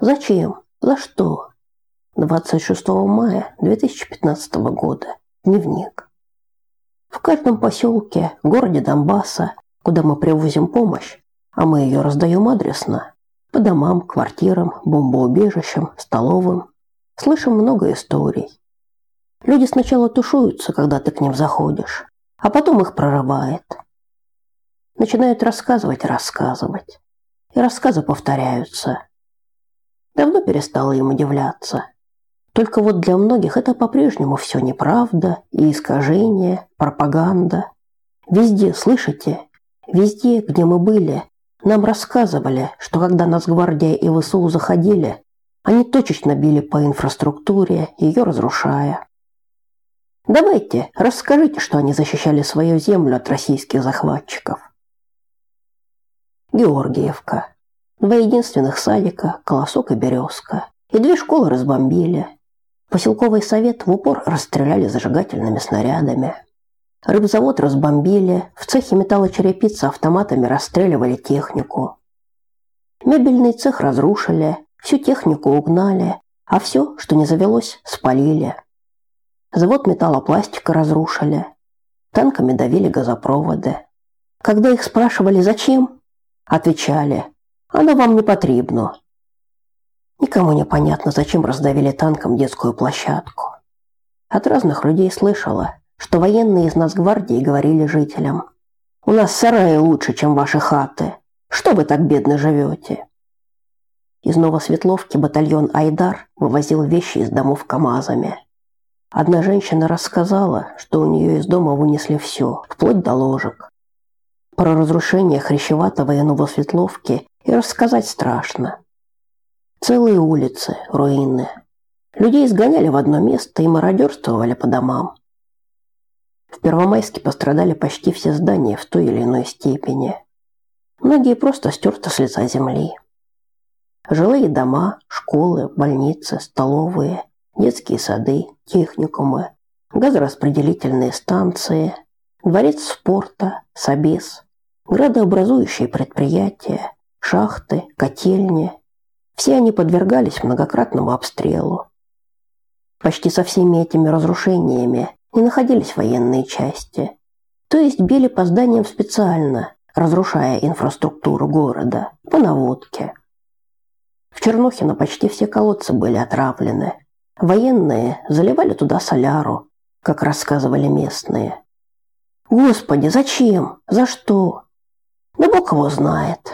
Зачем? За что? 26 мая 2015 года. Дневник. В каждом поселке, городе Донбасса, куда мы привозим помощь, а мы ее раздаем адресно, по домам, квартирам, бомбоубежищам, столовым, слышим много историй. Люди сначала тушуются, когда ты к ним заходишь, а потом их прорывает. Начинают рассказывать рассказывать. И рассказы повторяются. Давно перестала им удивляться. Только вот для многих это по-прежнему все неправда и искажение, пропаганда. Везде, слышите? Везде, где мы были, нам рассказывали, что когда нас гвардия и ВСУ заходили, они точечно били по инфраструктуре, ее разрушая. Давайте, расскажите, что они защищали свою землю от российских захватчиков. Георгиевка. Два единственных садика, колосок и березка. И две школы разбомбили. Поселковый совет в упор расстреляли зажигательными снарядами. Рыбзавод разбомбили, в цехе металлочерепицы автоматами расстреливали технику. Мебельный цех разрушили, всю технику угнали, а все, что не завелось, спалили. Завод металлопластика разрушили. Танками давили газопроводы. Когда их спрашивали «зачем?», отвечали «оно вам не потребно». Никому не понятно, зачем раздавили танком детскую площадку. От разных людей слышала, что военные из Нацгвардии говорили жителям: "У нас сараи лучше, чем ваши хаты. Что вы так бедно живете?» Из Новосветловки батальон Айдар вывозил вещи из домов КАМАЗами. Одна женщина рассказала, что у нее из дома вынесли все, вплоть до ложек. Про разрушение Хрящеватого и Новосветловки и рассказать страшно. Целые улицы, руины. Людей изгоняли в одно место и мародерствовали по домам. В Первомайске пострадали почти все здания в той или иной степени. Многие просто стерты с лица земли. Жилые дома, школы, больницы, столовые, детские сады, техникумы, газораспределительные станции, дворец спорта, собес, градообразующие предприятия, шахты, котельни, все они подвергались многократному обстрелу. Почти со всеми этими разрушениями не находились военные части. То есть били по зданиям специально, разрушая инфраструктуру города, по наводке. В Чернухино почти все колодцы были отравлены. Военные заливали туда соляру, как рассказывали местные. Господи, зачем? За что? Да Бог его знает.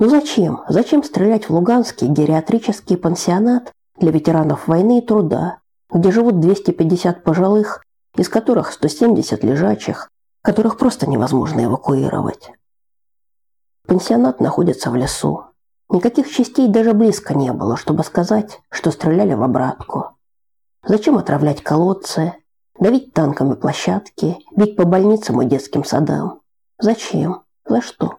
Ну зачем? Зачем стрелять в Луганский гериатрический пансионат для ветеранов войны и труда, где живут 250 пожилых, из которых 170 лежачих, которых просто невозможно эвакуировать? Пансионат находится в лесу. Никаких частей даже близко не было, чтобы сказать, что стреляли в обратку. Зачем отравлять колодцы, давить танками площадки, бить по больницам и детским садам? Зачем? За что?